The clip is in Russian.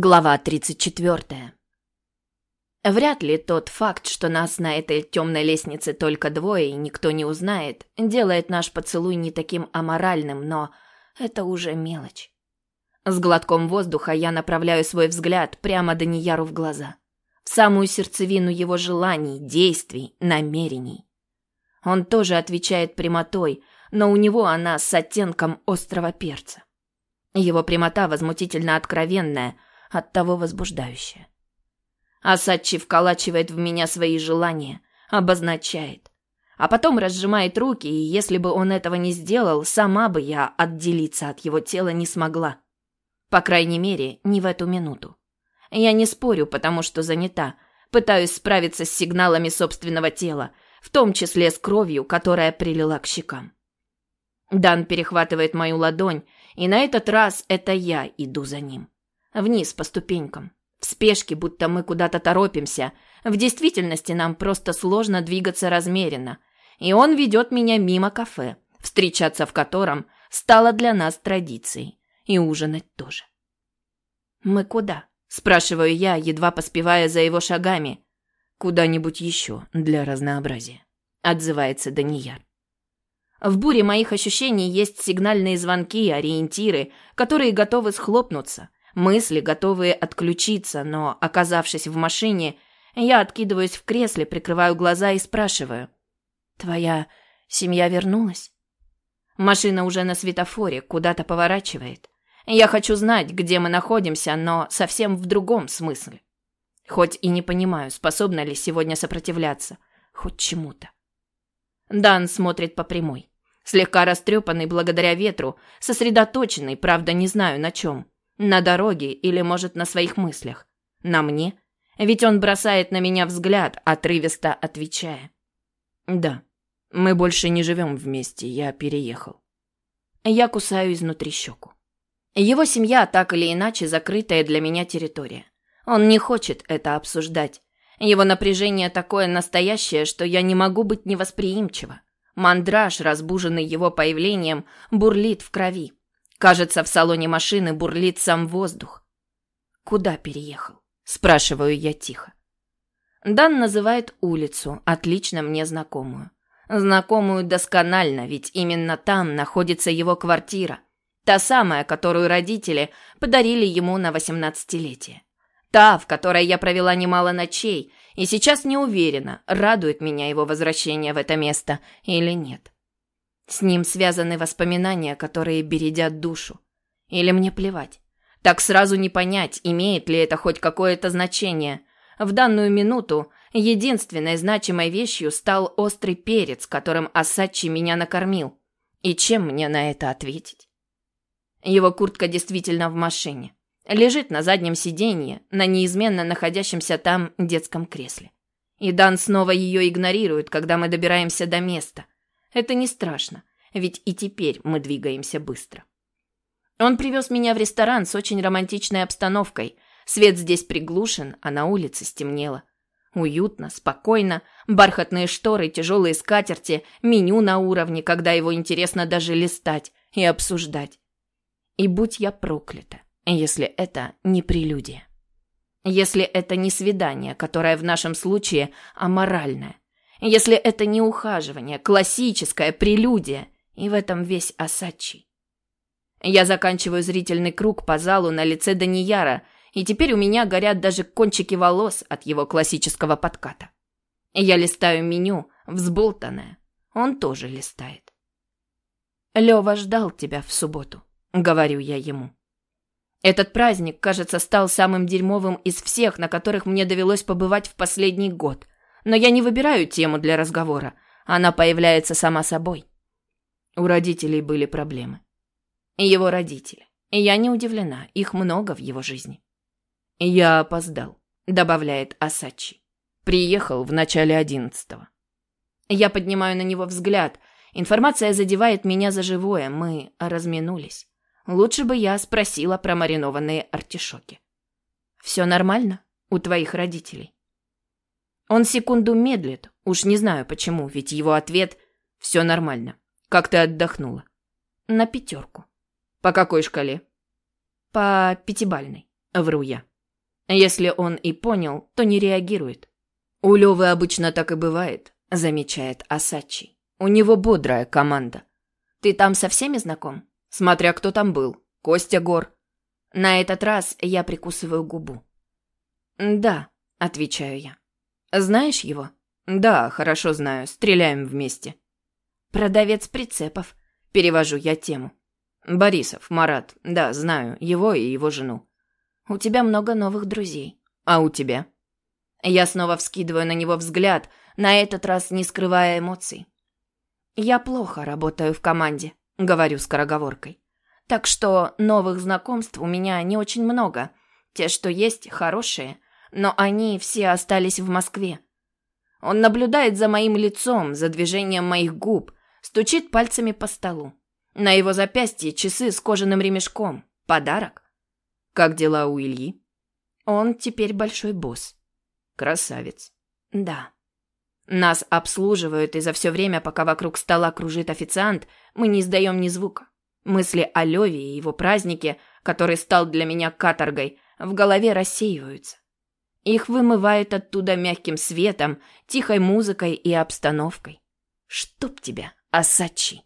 Глава 34. Вряд ли тот факт, что нас на этой темной лестнице только двое и никто не узнает, делает наш поцелуй не таким аморальным, но это уже мелочь. С глотком воздуха я направляю свой взгляд прямо Данияру в глаза. В самую сердцевину его желаний, действий, намерений. Он тоже отвечает прямотой, но у него она с оттенком острого перца. Его прямота возмутительно откровенная – оттого возбуждающее. Асачи вколачивает в меня свои желания, обозначает. А потом разжимает руки, и если бы он этого не сделал, сама бы я отделиться от его тела не смогла. По крайней мере, не в эту минуту. Я не спорю, потому что занята. Пытаюсь справиться с сигналами собственного тела, в том числе с кровью, которая прилила к щекам. Дан перехватывает мою ладонь, и на этот раз это я иду за ним. Вниз по ступенькам. В спешке, будто мы куда-то торопимся. В действительности нам просто сложно двигаться размеренно. И он ведет меня мимо кафе, встречаться в котором стало для нас традицией. И ужинать тоже. «Мы куда?» – спрашиваю я, едва поспевая за его шагами. «Куда-нибудь еще для разнообразия», – отзывается Данияр. В буре моих ощущений есть сигнальные звонки, ориентиры, которые готовы схлопнуться – Мысли, готовые отключиться, но, оказавшись в машине, я откидываюсь в кресле, прикрываю глаза и спрашиваю. «Твоя семья вернулась?» Машина уже на светофоре, куда-то поворачивает. Я хочу знать, где мы находимся, но совсем в другом смысле. Хоть и не понимаю, способна ли сегодня сопротивляться. Хоть чему-то. Дан смотрит по прямой. Слегка растрепанный благодаря ветру, сосредоточенный, правда, не знаю на чем. На дороге или, может, на своих мыслях? На мне? Ведь он бросает на меня взгляд, отрывисто отвечая. «Да, мы больше не живем вместе, я переехал». Я кусаю изнутри щеку. Его семья так или иначе закрытая для меня территория. Он не хочет это обсуждать. Его напряжение такое настоящее, что я не могу быть невосприимчива. Мандраж, разбуженный его появлением, бурлит в крови. Кажется, в салоне машины бурлит сам воздух. Куда переехал? Спрашиваю я тихо. Дан называет улицу, отлично мне знакомую. Знакомую досконально, ведь именно там находится его квартира. Та самая, которую родители подарили ему на восемнадцатилетие. Та, в которой я провела немало ночей, и сейчас не уверена, радует меня его возвращение в это место или нет. С ним связаны воспоминания, которые бередят душу. Или мне плевать. Так сразу не понять, имеет ли это хоть какое-то значение. В данную минуту единственной значимой вещью стал острый перец, которым Асачи меня накормил. И чем мне на это ответить? Его куртка действительно в машине. Лежит на заднем сиденье, на неизменно находящемся там детском кресле. И Дан снова ее игнорирует, когда мы добираемся до места – это не страшно, ведь и теперь мы двигаемся быстро. Он привез меня в ресторан с очень романтичной обстановкой. Свет здесь приглушен, а на улице стемнело. Уютно, спокойно, бархатные шторы, тяжелые скатерти, меню на уровне, когда его интересно даже листать и обсуждать. И будь я проклята, если это не прелюдия. Если это не свидание, которое в нашем случае аморальное, если это не ухаживание, классическая прелюдия, и в этом весь Асачи. Я заканчиваю зрительный круг по залу на лице Данияра, и теперь у меня горят даже кончики волос от его классического подката. Я листаю меню, взболтанное. Он тоже листает. Лёва ждал тебя в субботу, говорю я ему. Этот праздник, кажется, стал самым дерьмовым из всех, на которых мне довелось побывать в последний год – но я не выбираю тему для разговора. Она появляется сама собой. У родителей были проблемы. Его родители. Я не удивлена, их много в его жизни. Я опоздал, добавляет Асачи. Приехал в начале одиннадцатого. Я поднимаю на него взгляд. Информация задевает меня за живое. Мы разминулись. Лучше бы я спросила про маринованные артишоки. Все нормально у твоих родителей? Он секунду медлит, уж не знаю почему, ведь его ответ «все нормально». Как ты отдохнула? На пятерку. По какой шкале? По пятибальной. Вру я. Если он и понял, то не реагирует. У Лёвы обычно так и бывает, замечает Асачи. У него бодрая команда. Ты там со всеми знаком? Смотря кто там был. Костя Гор. На этот раз я прикусываю губу. Да, отвечаю я. Знаешь его? Да, хорошо знаю. Стреляем вместе. Продавец прицепов. Перевожу я тему. Борисов, Марат. Да, знаю. Его и его жену. У тебя много новых друзей. А у тебя? Я снова вскидываю на него взгляд, на этот раз не скрывая эмоций. Я плохо работаю в команде, говорю скороговоркой. Так что новых знакомств у меня не очень много. Те, что есть, хорошие, но они все остались в Москве. Он наблюдает за моим лицом, за движением моих губ, стучит пальцами по столу. На его запястье часы с кожаным ремешком. Подарок. Как дела у Ильи? Он теперь большой босс. Красавец. Да. Нас обслуживают, и за все время, пока вокруг стола кружит официант, мы не издаем ни звука. Мысли о Леве и его празднике, который стал для меня каторгой, в голове рассеиваются. Их вымывает оттуда мягким светом, тихой музыкой и обстановкой. Чтоб тебя, Асачи!